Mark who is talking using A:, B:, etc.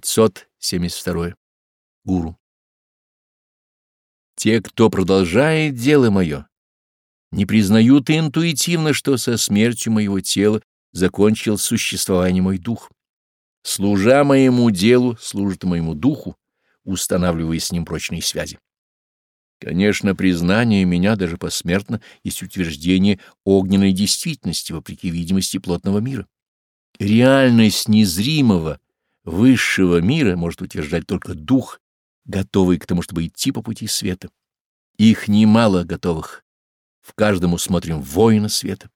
A: 572. Гуру. Те, кто продолжает дело мое, не признают интуитивно, что со смертью моего тела закончил существование мой дух. Служа моему делу, служит моему духу, устанавливая с ним прочные связи. Конечно, признание меня даже посмертно есть утверждение огненной действительности, вопреки видимости плотного мира. Реальность незримого — высшего мира может утверждать только дух, готовый к тому, чтобы идти по пути света. Их немало готовых. В каждом усмотрим воина света.